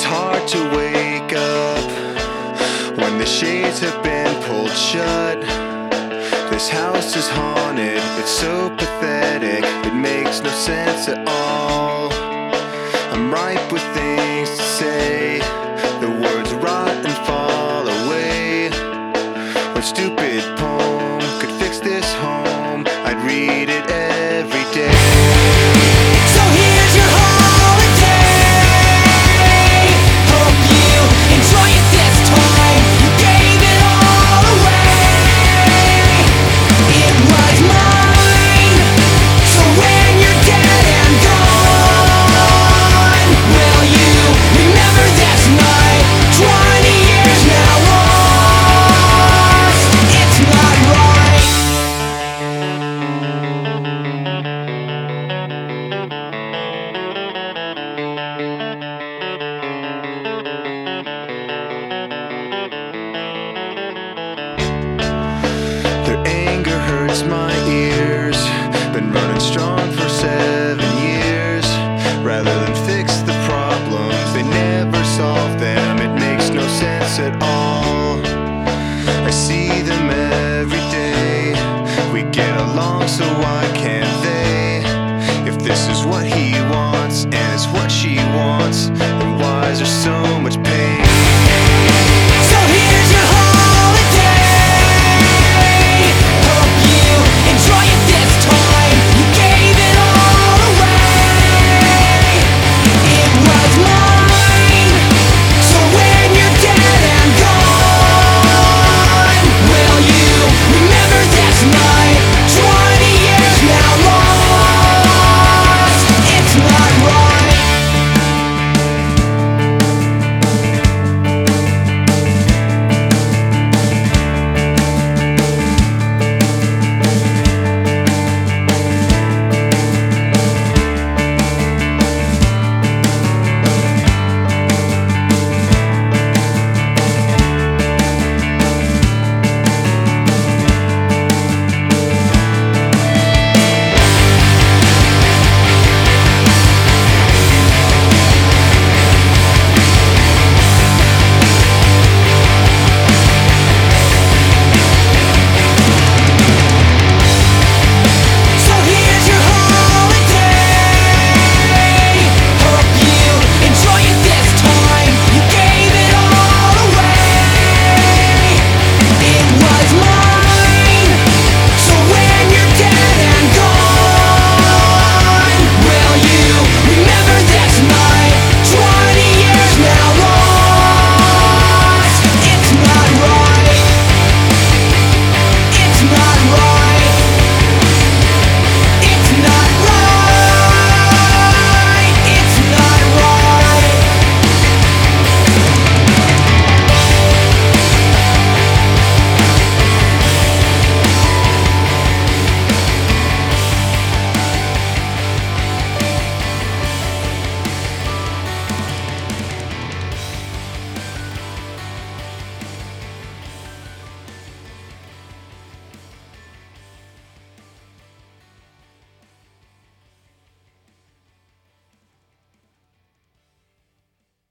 hard to wake up when the shades have been pulled shut. This house is haunted, it's so pathetic, it makes no sense at all. I'm ripe with things to say, the words rot and fall away. What stupid poem could fix this home? I'd read it my ears. Been running strong for seven years. Rather than fix the problems, they never solve them. It makes no sense at all. I see them every day. We get along, so why can't they? If this is what he wants and it's what she wants, then why is there so much pain?